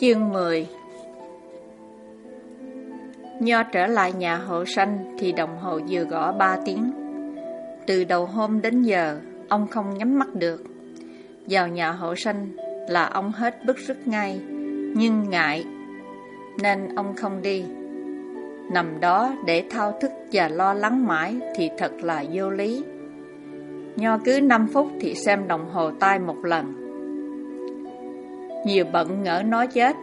Chương 10 Nho trở lại nhà hộ sanh thì đồng hồ vừa gõ 3 tiếng. Từ đầu hôm đến giờ, ông không nhắm mắt được. Vào nhà hộ sanh là ông hết bức rứt ngay, nhưng ngại, nên ông không đi. Nằm đó để thao thức và lo lắng mãi thì thật là vô lý. Nho cứ 5 phút thì xem đồng hồ tay một lần. Nhiều bận ngỡ nó chết,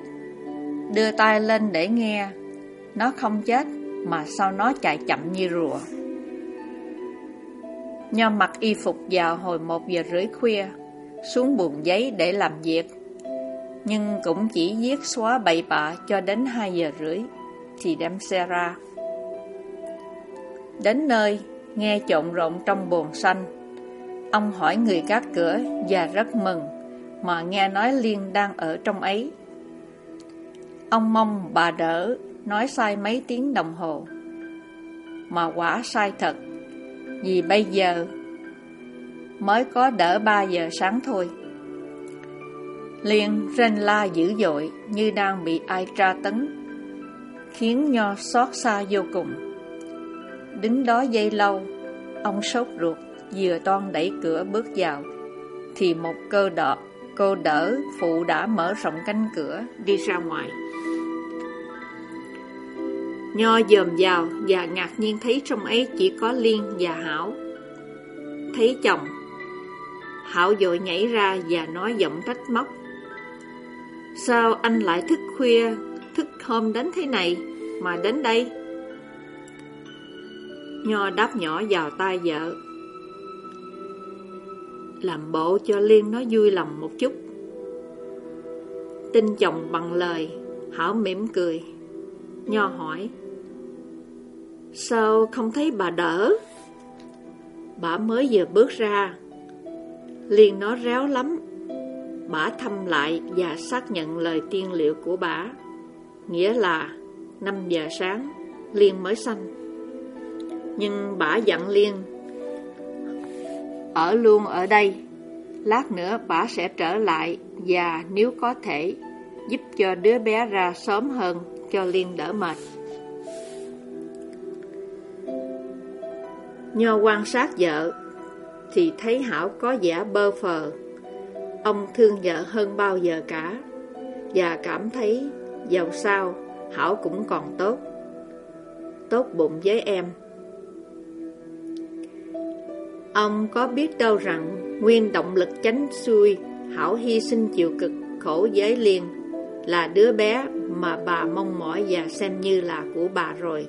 đưa tay lên để nghe. Nó không chết, mà sao nó chạy chậm như rùa. Nho mặc y phục vào hồi một giờ rưỡi khuya, xuống buồng giấy để làm việc. Nhưng cũng chỉ viết xóa bậy bạ cho đến 2 giờ rưỡi, thì đem xe ra. Đến nơi, nghe trộn rộn trong buồng xanh. Ông hỏi người gác cửa và rất mừng, mà nghe nói Liên đang ở trong ấy. Ông mong bà đỡ nói sai mấy tiếng đồng hồ. Mà quả sai thật, vì bây giờ mới có đỡ 3 giờ sáng thôi. Liên rên la dữ dội như đang bị ai tra tấn, khiến Nho xót xa vô cùng. Đứng đó dây lâu, ông sốt ruột, vừa toan đẩy cửa bước vào, thì một cơ đỏ cô đỡ phụ đã mở rộng cánh cửa đi ra ngoài. Nho dòm vào và ngạc nhiên thấy trong ấy chỉ có Liên và Hảo. Thấy chồng, Hảo vội nhảy ra và nói giọng trách móc. Sao anh lại thức khuya, thức hôm đến thế này, mà đến đây? Nho đáp nhỏ vào tai vợ. Làm bộ cho Liên nó vui lòng một chút. Tin chồng bằng lời, Hảo mỉm cười. Nho hỏi. Sao không thấy bà đỡ? Bà mới vừa bước ra. Liên nó réo lắm. Bà thăm lại và xác nhận lời tiên liệu của bà. Nghĩa là 5 giờ sáng, Liên mới sanh. Nhưng bà dặn Liên ở luôn ở đây. Lát nữa bà sẽ trở lại và nếu có thể giúp cho đứa bé ra sớm hơn cho Liên đỡ mệt. Nho quan sát vợ Thì thấy Hảo có vẻ bơ phờ Ông thương vợ hơn bao giờ cả Và cảm thấy Dầu sao Hảo cũng còn tốt Tốt bụng với em Ông có biết đâu rằng Nguyên động lực chánh xuôi Hảo hy sinh chịu cực khổ giới Liên Là đứa bé mà bà mong mỏi Và xem như là của bà rồi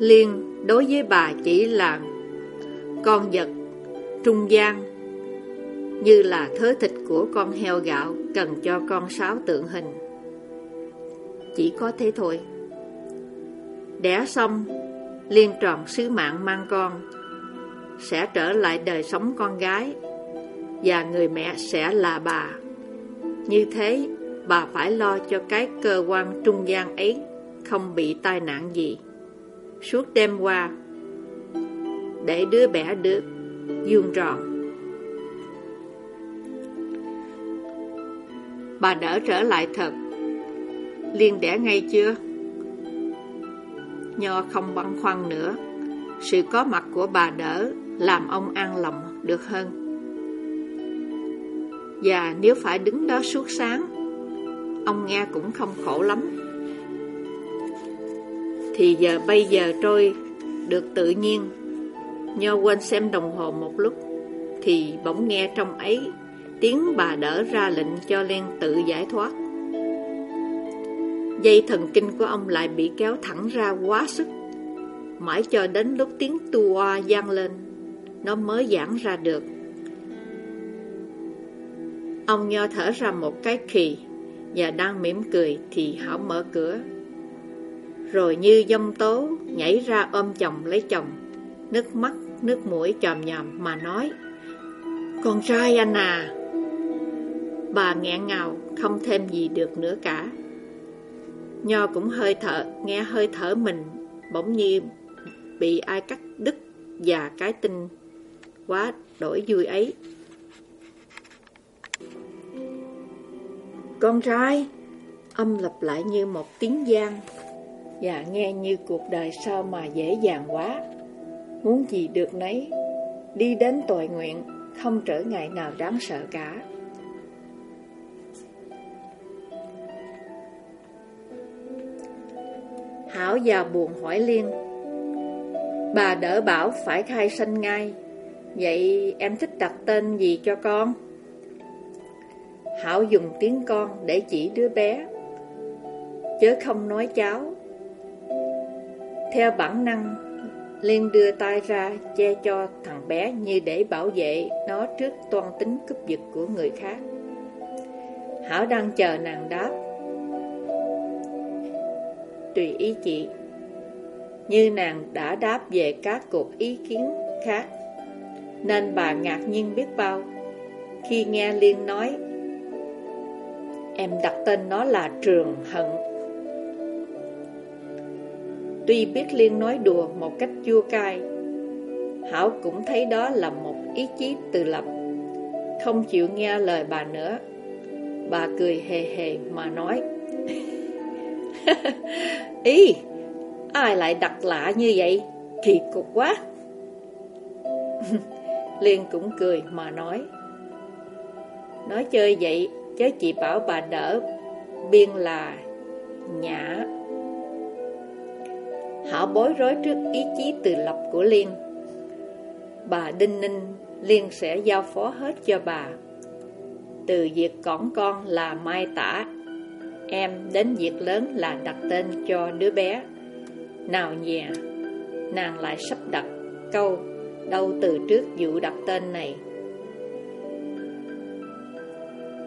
Liên đối với bà chỉ là con vật trung gian như là thớ thịt của con heo gạo cần cho con sáo tượng hình. Chỉ có thế thôi. Đẻ xong, Liên tròn sứ mạng mang con, sẽ trở lại đời sống con gái, và người mẹ sẽ là bà. Như thế, bà phải lo cho cái cơ quan trung gian ấy không bị tai nạn gì suốt đêm qua để đứa bé được dương tròn. Bà đỡ trở lại thật. Liên đẻ ngay chưa? Nho không băn khoăn nữa. Sự có mặt của bà đỡ làm ông an lòng được hơn. Và nếu phải đứng đó suốt sáng, ông nghe cũng không khổ lắm. Thì giờ bây giờ trôi Được tự nhiên Nho quên xem đồng hồ một lúc Thì bỗng nghe trong ấy Tiếng bà đỡ ra lệnh cho Len tự giải thoát Dây thần kinh của ông lại bị kéo thẳng ra quá sức Mãi cho đến lúc tiếng tua gian lên Nó mới giãn ra được Ông nho thở ra một cái khì Và đang mỉm cười Thì Hảo mở cửa rồi như dông tố nhảy ra ôm chồng lấy chồng, nước mắt, nước mũi chòm nhòm mà nói Con trai anh à! Bà nghẹn ngào, không thêm gì được nữa cả. Nho cũng hơi thở, nghe hơi thở mình, bỗng nhiên bị ai cắt đứt và cái tinh quá đổi vui ấy. con trai Âm lặp lại như một tiếng gian Và nghe như cuộc đời sao mà dễ dàng quá Muốn gì được nấy Đi đến tội nguyện Không trở ngại nào đáng sợ cả Hảo già buồn hỏi Liên. Bà đỡ bảo phải khai sinh ngay. Vậy em thích đặt tên gì cho con? Hảo dùng tiếng con để chỉ đứa bé. Chớ không nói cháu. Theo bản năng, Liên đưa tay ra che cho thằng bé Như để bảo vệ nó trước toan tính cướp giật của người khác. Hảo đang chờ nàng đáp. Tùy ý chị Như nàng đã đáp về các cuộc ý kiến khác, Nên bà ngạc nhiên biết bao. Khi nghe Liên nói, Em đặt tên nó là Trường Hận. Tuy biết Liên nói đùa một cách chua cay, Hảo cũng thấy đó là một ý chí tự lập. Không chịu nghe lời bà nữa, Bà cười hề hề mà nói Ý, Ai lại đặt lạ như vậy? Kỳ cục quá. Liên cũng cười mà nói Nói chơi vậy Chứ chị bảo bà đỡ Biên là Nhã. Hảo bối rối trước ý chí tự lập của Liên. Bà Đinh Ninh, Liên sẽ giao phó hết cho bà. Từ việc cõng con là mai tả. Em đến việc lớn là đặt tên cho đứa bé Nào nhẹ, Nàng lại sắp đặt câu, Đâu từ trước vụ đặt tên này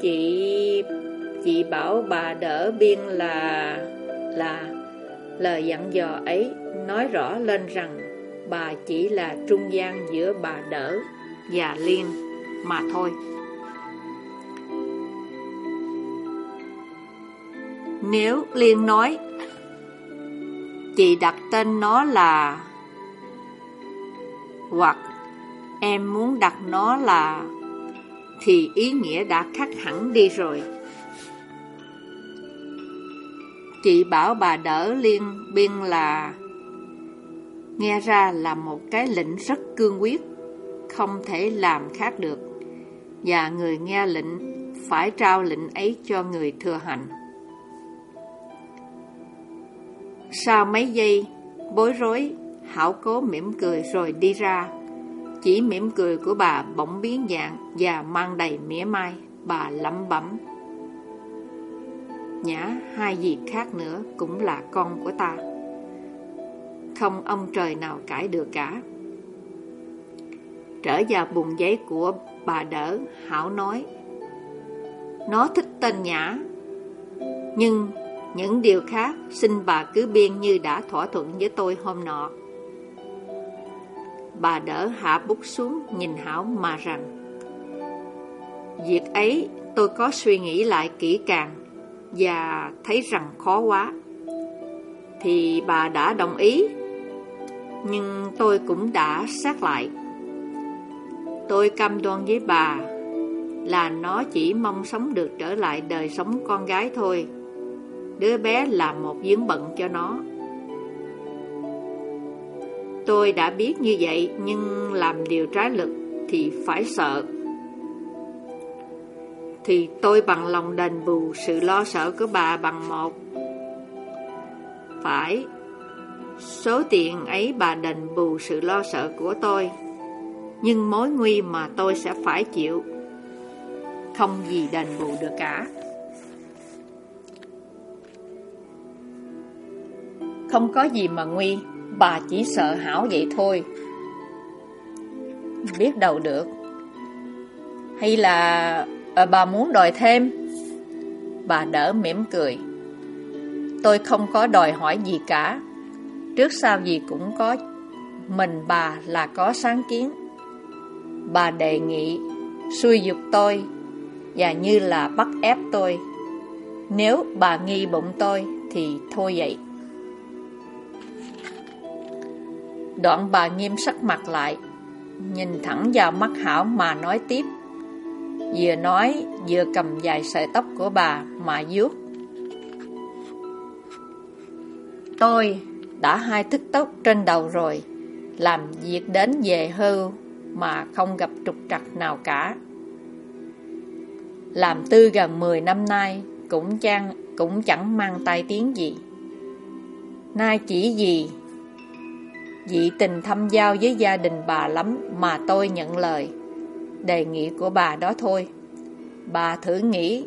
Chị chị bảo bà đỡ biên là là, lời dặn dò ấy nói rõ lên rằng bà chỉ là trung gian giữa bà đỡ và liên mà thôi. Nếu Liên nói Chị đặt tên nó là Hoặc em muốn đặt nó là thì ý nghĩa đã khác hẳn đi rồi. Chị bảo bà đỡ liên biên là nghe ra là một cái lệnh rất cương quyết, không thể làm khác được, và người nghe lệnh phải trao lệnh ấy cho người thừa hành. Sau mấy giây, bối rối, Hảo cố mỉm cười rồi đi ra. Chỉ mỉm cười của bà bỗng biến dạng và mang đầy mỉa mai, bà lẩm bẩm. Nhã hai gì khác nữa cũng là con của ta. Không ông trời nào cãi được cả. Trở vào bùng giấy của bà đỡ, Hảo nói. Nó thích tên Nhã, nhưng những điều khác, xin bà cứ biên như đã thỏa thuận với tôi hôm nọ. Bà đỡ hạ bút xuống, nhìn Hảo mà rằng, Việc ấy tôi có suy nghĩ lại kỹ càng Và thấy rằng khó quá. Thì bà đã đồng ý, Nhưng tôi cũng đã xét lại. Tôi cam đoan với bà Là nó chỉ mong sống được trở lại đời sống con gái thôi. Đứa bé là một giếng bận cho nó Tôi đã biết như vậy nhưng làm điều trái lực thì phải sợ. Thì tôi bằng lòng đền bù sự lo sợ của bà bằng một. Phải, số tiền ấy bà đền bù sự lo sợ của tôi. Nhưng mối nguy mà tôi sẽ phải chịu Không gì đền bù được cả Không có gì mà nguy Bà chỉ sợ hảo vậy thôi. Biết đâu được. Hay là à, bà muốn đòi thêm? Bà đỡ mỉm cười. Tôi không có đòi hỏi gì cả. Trước sau gì cũng có Mình bà là có sáng kiến. Bà đề nghị Xui dục tôi Và như là bắt ép tôi. Nếu bà nghi bụng tôi Thì thôi vậy. Đoạn bà nghiêm sắc mặt lại Nhìn thẳng vào mắt Hảo mà nói tiếp. Vừa nói vừa cầm dài sợi tóc của bà mà vuốt. Tôi đã hai thức tóc trên đầu rồi Làm việc đến về hưu Mà không gặp trục trặc nào cả. Làm tư gần 10 năm nay Cũng chẳng, cũng chẳng mang tai tiếng gì. Nay chỉ gì Dị tình thâm giao với gia đình bà lắm Mà tôi nhận lời. Đề nghị của bà đó thôi. Bà thử nghĩ,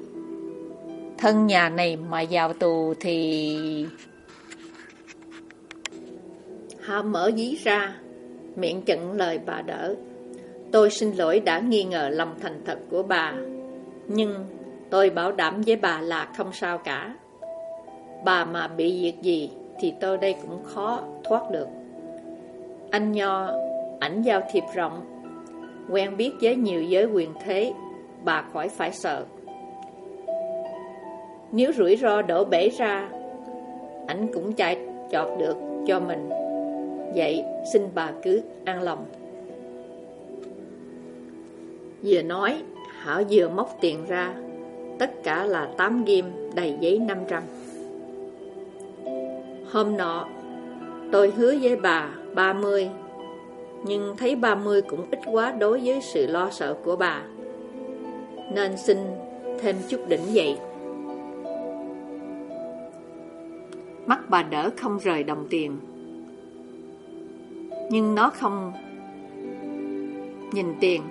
Thân nhà này mà vào tù thì... Họ mở dí ra, Miệng chận lời bà đỡ. Tôi xin lỗi đã nghi ngờ lòng thành thật của bà, Nhưng tôi bảo đảm với bà là không sao cả. Bà mà bị việc gì Thì tôi đây cũng khó thoát được. Anh Nho, Ảnh giao thiệp rộng. Quen biết với nhiều giới quyền thế, Bà khỏi phải sợ. Nếu rủi ro đổ bể ra, Ảnh cũng chạy chọt được cho mình. Vậy xin bà cứ an lòng. Vừa nói, Hảo vừa móc tiền ra. Tất cả là 8 ghim đầy giấy 500 Hôm nọ, Tôi hứa với bà 30 Nhưng thấy 30 cũng ít quá đối với sự lo sợ của bà. Nên xin thêm chút đỉnh vậy Mắt bà đỡ không rời đồng tiền. Nhưng nó không nhìn tiền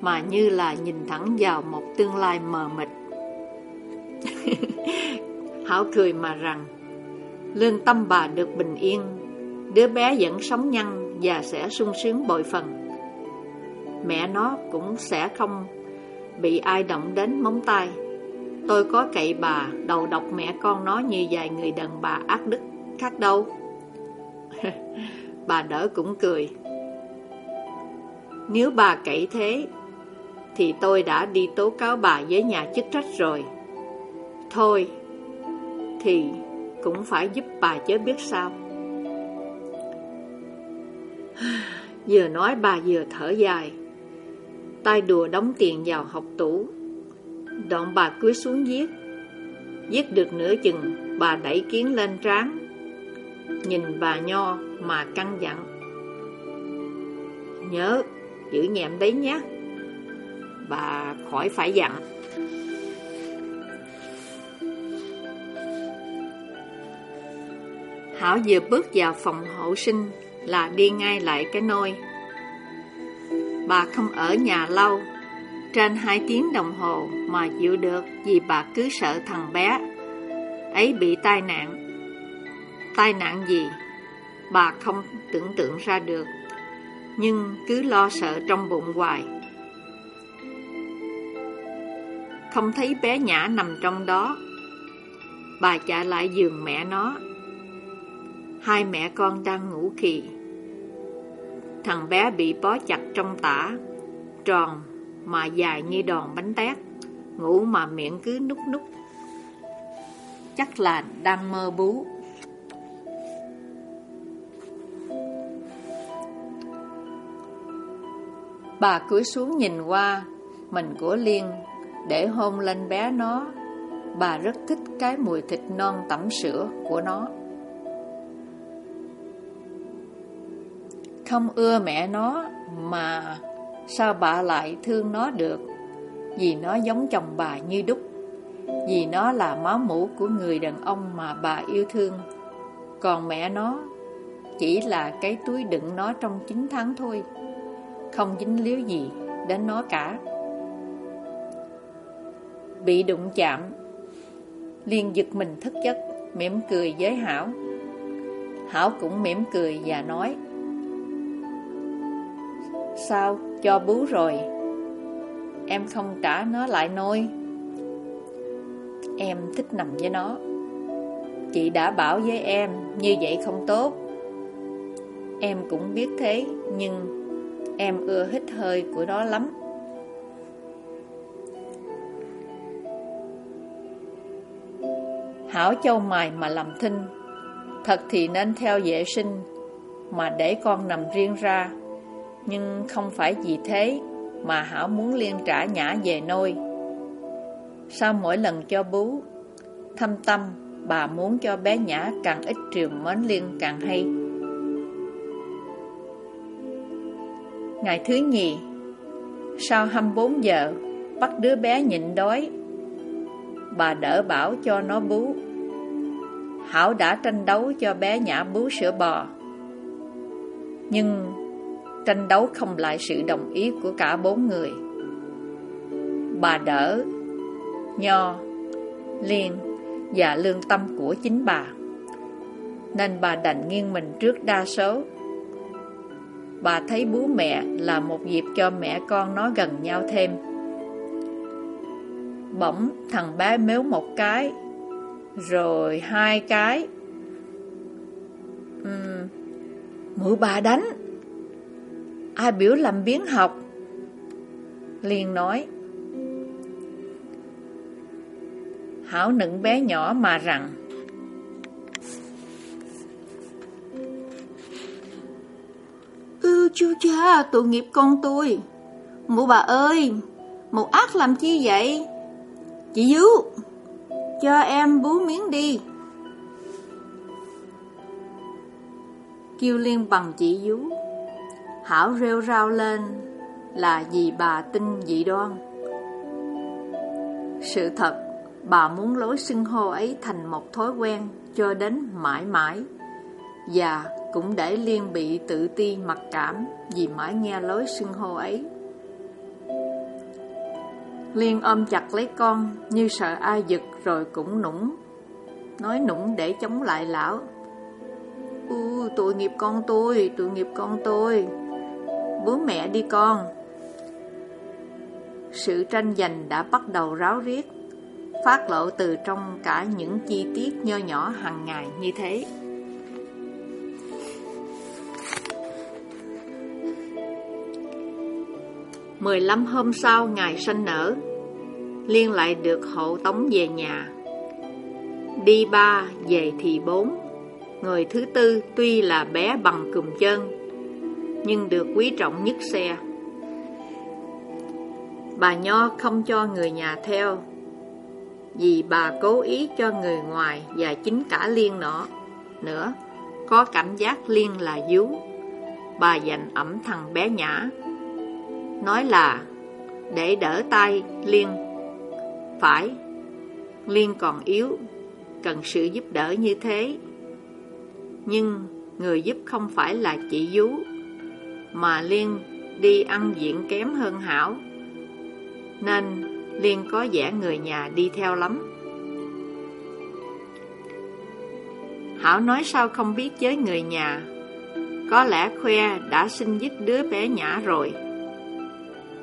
mà như là nhìn thẳng vào một tương lai mờ mịt. Hảo cười mà rằng lương tâm bà được bình yên, đứa bé vẫn sống nhăn và sẽ sung sướng bội phần. Mẹ nó cũng sẽ không bị ai động đến móng tay. Tôi có cậy bà đầu độc mẹ con nó như vài người đàn bà ác đức khác đâu. Bà đỡ cũng cười Nếu bà cậy thế, Thì tôi đã đi tố cáo bà với nhà chức trách rồi Thôi, Thì cũng phải giúp bà chứ biết sao Vừa nói bà vừa thở dài. Tay đùa đóng tiền vào học tủ. Đoạn bà cúi xuống viết. Viết được nửa chừng, Bà đẩy kiến lên trán. Nhìn bà Nho mà căng dặn. Nhớ, giữ nhẹm đấy nhé. Bà khỏi phải dặn. Hảo vừa bước vào phòng hậu sinh là đi ngay lại cái nôi. Bà không ở nhà lâu, Trên hai tiếng đồng hồ Mà chịu được Vì bà cứ sợ thằng bé Ấy bị tai nạn. Tai nạn gì? Bà không tưởng tượng ra được, Nhưng cứ lo sợ trong bụng hoài. Không thấy bé Nhã nằm trong đó, Bà chạy lại giường mẹ nó. Hai mẹ con đang ngủ kỳ Thằng bé bị bó chặt trong tả, Tròn mà dài như đòn bánh tét, Ngủ mà miệng cứ nút nút Chắc là đang mơ bú. Bà cúi xuống nhìn qua Mình của Liên Để hôn lên bé nó. Bà rất thích cái mùi thịt non tẩm sữa của nó. Không ưa mẹ nó Mà Sao bà lại thương nó được Vì nó giống chồng bà như đúc Vì nó là máu mũ của người đàn ông mà bà yêu thương Còn mẹ nó Chỉ là cái túi đựng nó trong 9 tháng thôi không dính líu gì đến nó cả. Bị đụng chạm, liền giật mình thức giấc, mỉm cười với Hảo. Hảo cũng mỉm cười và nói Sao, cho bú rồi. Em không trả nó lại nôi. Em thích nằm với nó. Chị đã bảo với em Như vậy không tốt. Em cũng biết thế Nhưng Em ưa hít hơi của nó lắm. Hảo châu mài mà làm thinh Thật thì nên theo vệ sinh Mà để con nằm riêng ra. Nhưng không phải vì thế mà Hảo muốn Liên trả Nhã về nôi. Sau mỗi lần cho bú, thâm tâm bà muốn cho bé Nhã càng ít triều mến Liên càng hay. Ngày thứ nhì, sau 24 giờ, bắt đứa bé nhịn đói. Bà đỡ bảo cho nó bú. Hảo đã tranh đấu cho bé Nhã bú sữa bò. Nhưng tranh đấu không lại sự đồng ý của cả bốn người. Bà đỡ, Nho, Liên và lương tâm của chính bà. Nên bà đành nghiêng mình trước đa số. Bà thấy bố mẹ là một dịp cho mẹ con nó gần nhau thêm. Bỗng thằng bé mếu một cái, rồi hai cái. Uhm, mụ bà đánh. Ai biểu làm biến học? Liên nói. Hảo nựng bé nhỏ mà rằng, ư chú cha, tội nghiệp con tôi Mụ bà ơi Một ác làm chi vậy Chị Dú, Cho em bú miếng đi Kêu liên bằng chị Dú Hảo rêu rao lên Là vì bà tin dị đoan. Sự thật Bà muốn lối xưng hô ấy thành một thói quen Cho đến mãi mãi Và cũng để Liên bị tự ti mặc cảm Vì mãi nghe lối xưng hô ấy. Liên ôm chặt lấy con Như sợ ai giật rồi cũng nũng Nói nũng để chống lại lão. U, tội nghiệp con tôi, tội nghiệp con tôi. Bố mẹ đi con. Sự tranh giành đã bắt đầu ráo riết Phát lộ từ trong cả những chi tiết nho nhỏ hàng ngày như thế. Mười lăm hôm sau ngày sinh nở Liên lại được hộ tống về nhà. Đi ba, về thì bốn Người thứ tư tuy là bé bằng cùm chân nhưng được quý trọng nhất xe. Bà Nho không cho người nhà theo, Vì bà cố ý cho người ngoài Và chính cả Liên nọ Nữa. Có cảm giác Liên là dú. Bà dành ẩm thằng bé nhã, Nói là, Để đỡ tay Liên. Phải, Liên còn yếu, Cần sự giúp đỡ như thế. Nhưng người giúp không phải là chị Dú. Mà Liên đi ăn diện kém hơn Hảo. Nên Liên có vẻ người nhà đi theo lắm. Hảo nói sao không biết với người nhà, Có lẽ khoe đã sinh dứt đứa bé nhã rồi.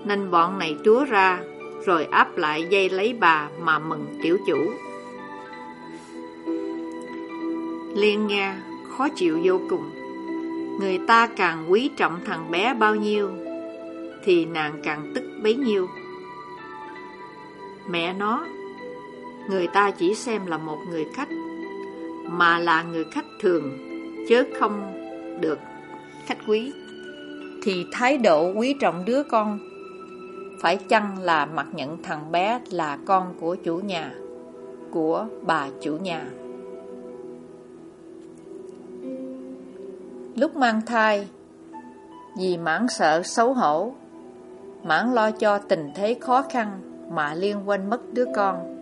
Nên bọn này túa ra, Rồi áp lại dây lấy bà mà mừng tiểu chủ. Liên nghe, khó chịu vô cùng. Người ta càng quý trọng thằng bé bao nhiêu, thì nàng càng tức bấy nhiêu. Mẹ nó, người ta chỉ xem là một người khách, mà là người khách thường, chứ không được khách quý. Thì thái độ quý trọng đứa con phải chăng là mặc nhận thằng bé là con của chủ nhà, của bà chủ nhà. Lúc mang thai. Vì mãn sợ xấu hổ Mãn lo cho tình thế khó khăn Mà liên quên mất đứa con.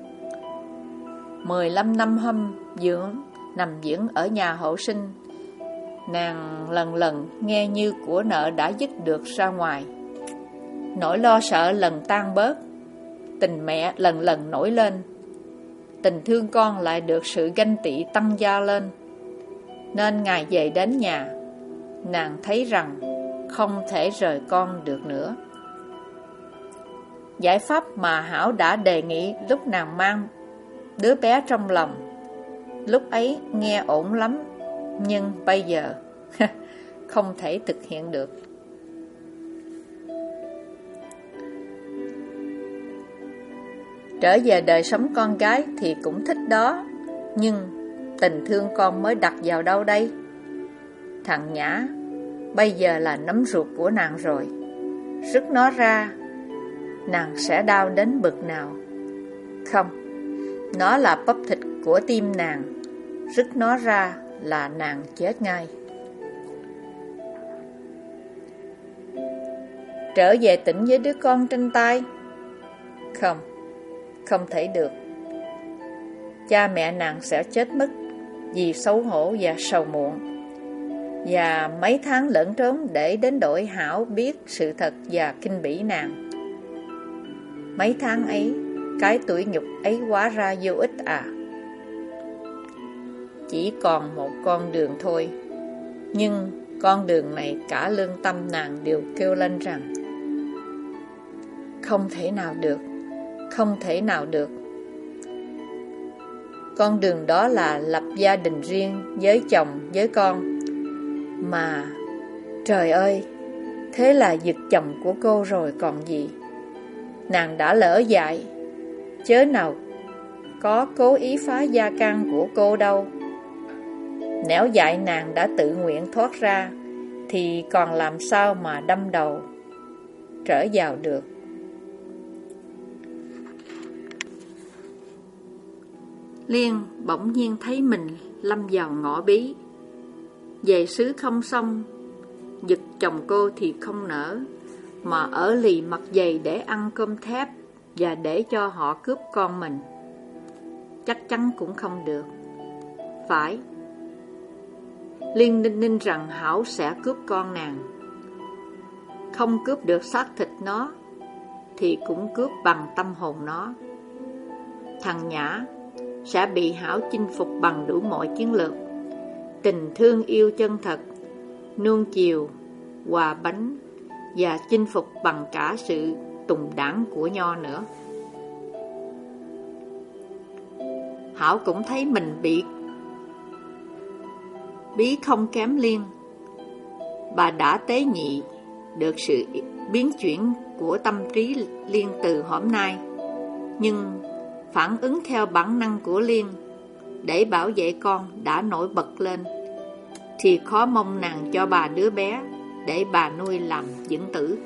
15 năm hâm dưỡng, Nằm dưỡng ở nhà hậu sinh, Nàng lần lần nghe như của nợ đã dứt được ra ngoài. Nỗi lo sợ lần tan bớt, Tình mẹ lần lần nổi lên. Tình thương con lại được sự ganh tị tăng gia lên, Nên ngày về đến nhà nàng thấy rằng không thể rời con được nữa. Giải pháp mà Hảo đã đề nghị lúc nàng mang đứa bé trong lòng, lúc ấy nghe ổn lắm, nhưng bây giờ không thể thực hiện được. Trở về đời sống con gái thì cũng thích đó, nhưng tình thương con mới đặt vào đâu đây? Thằng Nhã Bây giờ là nấm ruột của nàng rồi Rứt nó ra nàng sẽ đau đến bực nào. Không, nó là bắp thịt của tim nàng, rứt nó ra là nàng chết ngay. Trở về tỉnh với đứa con trên tay? Không, không thể được. Cha mẹ nàng sẽ chết mất vì xấu hổ và sầu muộn. Và mấy tháng lẫn trốn để đến đổi Hảo biết sự thật và kinh bỉ nàng. Mấy tháng ấy, cái tuổi nhục ấy quá ra vô ích à. Chỉ còn một con đường thôi. Nhưng con đường này cả lương tâm nàng đều kêu lên rằng Không thể nào được, không thể nào được. Con đường đó là lập gia đình riêng với chồng, với con. Mà, trời ơi, thế là giật chồng của cô rồi còn gì. Nàng đã lỡ dại, chớ nào có cố ý phá gia căn của cô đâu. Nếu dạy nàng đã tự nguyện thoát ra, thì còn làm sao mà đâm đầu, trở vào được. Liên bỗng nhiên thấy mình lâm vào ngõ bí. Về xứ không xong, giật chồng cô thì không nở, mà ở lì mặt dày để ăn cơm thép và để cho họ cướp con mình. Chắc chắn cũng không được. Phải. Liên ninh ninh rằng Hảo sẽ cướp con nàng. Không cướp được xác thịt nó, thì cũng cướp bằng tâm hồn nó. Thằng Nhã sẽ bị Hảo chinh phục bằng đủ mọi chiến lược. Tình thương yêu chân thật, nuông chiều, quà bánh và chinh phục bằng cả sự tùng đảng của Nho nữa. Hảo cũng thấy mình bị bí không kém liên. Bà đã tế nhị được sự biến chuyển của tâm trí liên từ hôm nay. Nhưng phản ứng theo bản năng của Liên để bảo vệ con đã nổi bật lên, thì khó mong nàng cho bà đứa bé để bà nuôi làm dưỡng tử.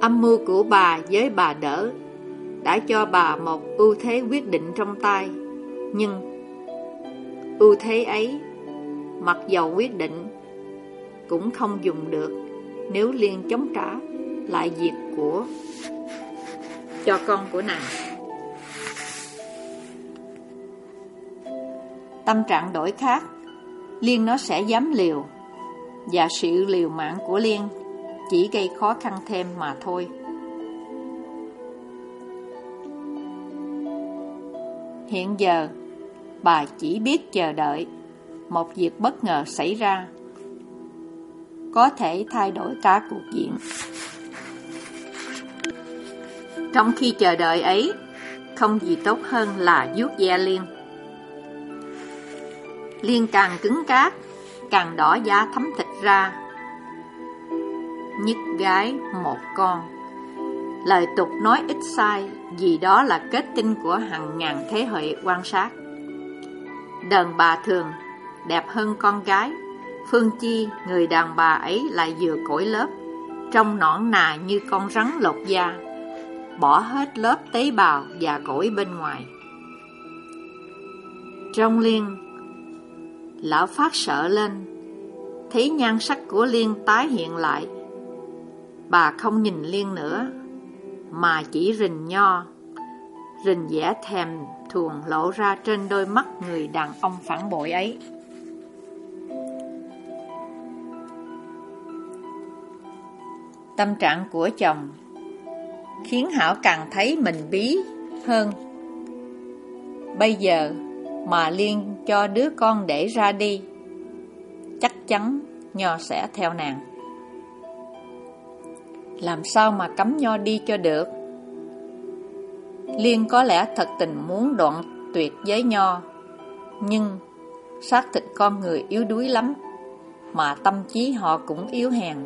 Âm mưu của bà với bà đỡ đã cho bà một ưu thế quyết định trong tay, nhưng ưu thế ấy, mặc dầu quyết định, cũng không dùng được nếu Liên chống trả lại việc của cho con của nàng. Tâm trạng đổi khác, Liên nó sẽ dám liều, và sự liều mạng của Liên chỉ gây khó khăn thêm mà thôi. Hiện giờ, bà chỉ biết chờ đợi một việc bất ngờ xảy ra, có thể thay đổi cả cuộc diện. Trong khi chờ đợi ấy, không gì tốt hơn là vuốt ve Liên. Liên càng cứng cát, càng đỏ da thấm thịt ra. Nhất gái một con. Lời tục nói ít sai, vì đó là kết tinh của hàng ngàn thế hệ quan sát. Đàn bà thường đẹp hơn con gái, Phương Chi, người đàn bà ấy lại vừa cổi lớp, trông nõn nà như con rắn lột da bỏ hết lớp tế bào và cổi bên ngoài. Trong liên, lão phát sợ lên, thấy nhan sắc của liên tái hiện lại. Bà không nhìn liên nữa, mà chỉ rình nho, rình vẻ thèm thuồng lộ ra trên đôi mắt người đàn ông phản bội ấy. Tâm trạng của chồng khiến Hảo càng thấy mình bí hơn. Bây giờ mà Liên cho đứa con để ra đi, chắc chắn Nho sẽ theo nàng. Làm sao mà cấm Nho đi cho được? Liên có lẽ thật tình muốn đoạn tuyệt với Nho, nhưng xác thịt con người yếu đuối lắm, mà tâm trí họ cũng yếu hèn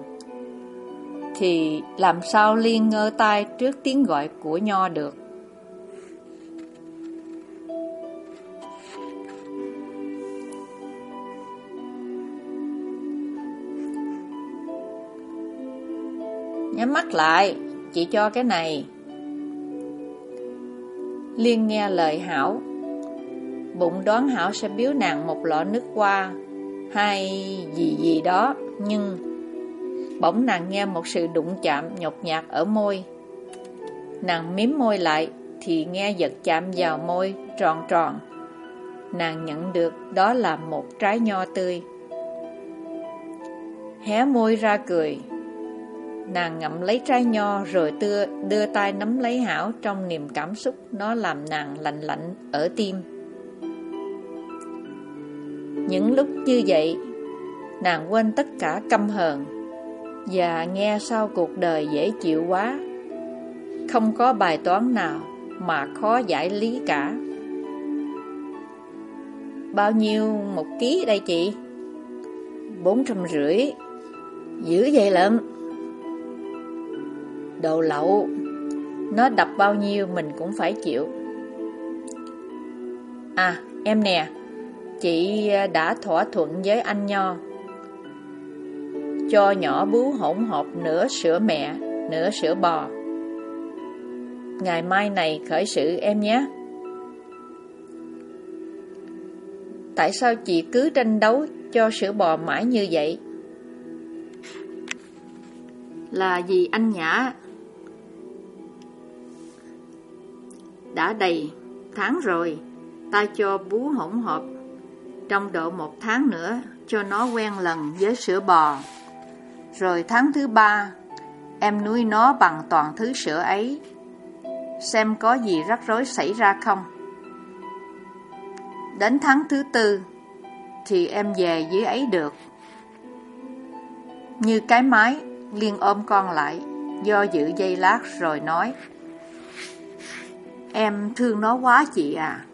thì làm sao liên ngơ tai trước tiếng gọi của Nho được. Nhắm mắt lại, chị cho cái này. Liên nghe lời Hảo. Bụng đoán Hảo sẽ biếu nàng một lọ nước qua hay gì gì đó, nhưng bỗng nàng nghe một sự đụng chạm nhột nhạt ở môi. Nàng miếm môi lại thì nghe giật chạm vào môi tròn tròn. Nàng nhận được đó là một trái nho tươi. Hé môi ra cười. Nàng ngậm lấy trái nho rồi đưa, đưa tay nắm lấy Hảo trong niềm cảm xúc nó làm nàng lạnh lạnh ở tim. Những lúc như vậy, nàng quên tất cả căm hờn và nghe sau cuộc đời dễ chịu quá. Không có bài toán nào mà khó giải lý cả. Bao nhiêu một ký đây chị? Bốn trăm rưỡi. Dữ vậy lận. Đồ lậu. Nó đập bao nhiêu mình cũng phải chịu. À, em nè. Chị đã thỏa thuận với anh Nho. Cho nhỏ bú hỗn hợp nửa sữa mẹ, nửa sữa bò. Ngày mai này khởi sự em nhé. Tại sao chị cứ tranh đấu cho sữa bò mãi như vậy? Là vì anh Nhã đã đầy tháng rồi, ta cho bú hỗn hợp trong độ một tháng nữa cho nó quen lần với sữa bò. Rồi tháng thứ ba, em nuôi nó bằng toàn thứ sữa ấy xem có gì rắc rối xảy ra không. Đến tháng thứ tư, thì em về dưới ấy được. Như cái máy, Liên ôm con lại, do dự dây lát rồi nói. Em thương nó quá chị à.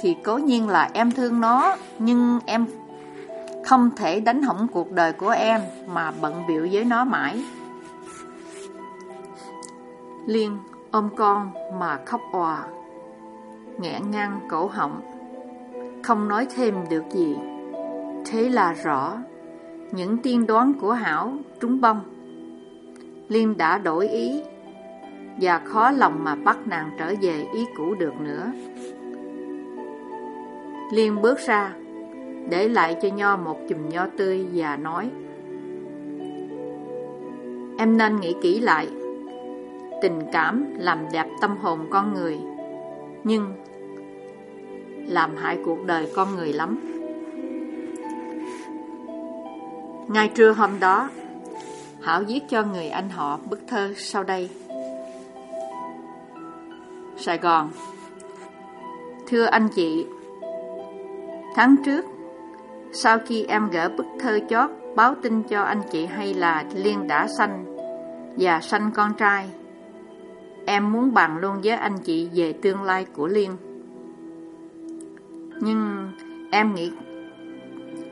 Thì cố nhiên là em thương nó, nhưng em không thể đánh hỏng cuộc đời của em mà bận biểu với nó mãi. Liên ôm con mà khóc òa Nghẹn ngang cổ họng Không nói thêm được gì Thế là rõ Những tiên đoán của Hảo trúng bông Liên đã đổi ý và khó lòng mà bắt nàng trở về ý cũ được nữa. Liên bước ra, Để lại cho Nho một chùm nho tươi và nói, Em nên nghĩ kỹ lại. Tình cảm làm đẹp tâm hồn con người, Nhưng làm hại cuộc đời con người lắm. Ngày trưa hôm đó, Hảo viết cho người anh họ bức thơ sau đây. Sài Gòn. Thưa anh chị Tháng trước Sau khi em gỡ bức thơ chót Báo tin cho anh chị hay là Liên đã sanh Và sanh con trai Em muốn bàn luôn với anh chị về tương lai của Liên. Nhưng em nghĩ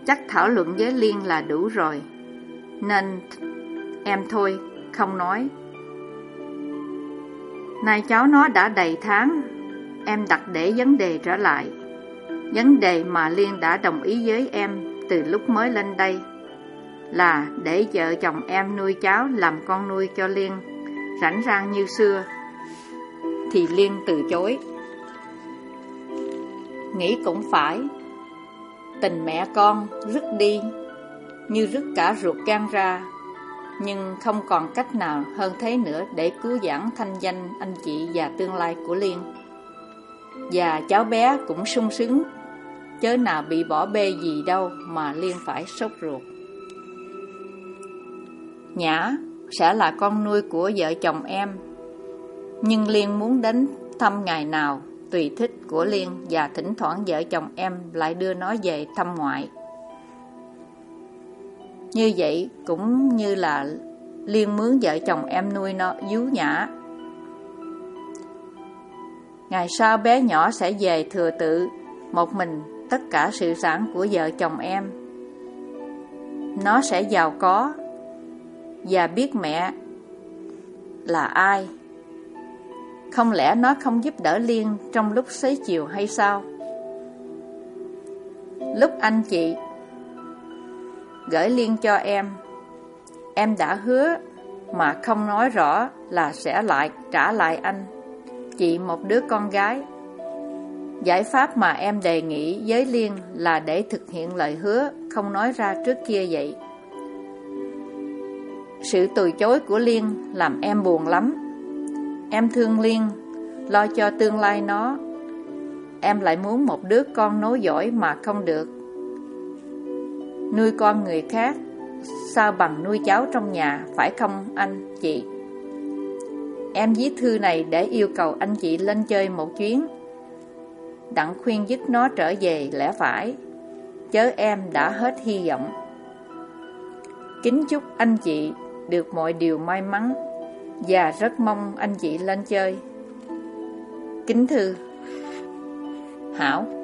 chắc thảo luận với Liên là đủ rồi Nên em thôi, không nói. Nay cháu nó đã đầy tháng. Em đặt để vấn đề trở lại. Vấn đề mà Liên đã đồng ý với em từ lúc mới lên đây Là để vợ chồng em nuôi cháu làm con nuôi cho Liên. Rảnh rang như xưa, thì Liên từ chối. Nghĩ cũng phải. Tình mẹ con rứt đi, Như rứt cả ruột gan ra. Nhưng không còn cách nào hơn thế nữa Để cứu giảng thanh danh anh chị và tương lai của Liên. Và cháu bé cũng sung sướng. Chớ nào bị bỏ bê gì đâu Mà Liên phải sốt ruột. Nhã sẽ là con nuôi của vợ chồng em. Nhưng Liên muốn đến thăm ngày nào, tùy thích của Liên và thỉnh thoảng vợ chồng em lại đưa nó về thăm ngoại. Như vậy cũng như là Liên mướn vợ chồng em nuôi nó dú nhã. Ngày sau bé nhỏ sẽ về thừa tự, một mình tất cả sự sản của vợ chồng em. Nó sẽ giàu có và biết mẹ là ai. Không lẽ nó không giúp đỡ Liên trong lúc xế chiều hay sao? Lúc anh chị gửi Liên cho em. Em đã hứa mà không nói rõ là sẽ lại trả lại anh. Chị một đứa con gái. Giải pháp mà em đề nghị với Liên là để thực hiện lời hứa Không nói ra trước kia vậy. Sự từ chối của Liên làm em buồn lắm. Em thương Liên, Lo cho tương lai nó. Em lại muốn một đứa con nối dõi mà không được. Nuôi con người khác, Sao bằng nuôi cháu trong nhà, Phải không anh chị? Em viết thư này để yêu cầu anh chị lên chơi một chuyến. Đặng khuyên dứt nó trở về, lẽ phải. Chớ em đã hết hy vọng. Kính chúc anh chị được mọi điều may mắn Và rất mong anh chị lên chơi. Kính thư Hảo.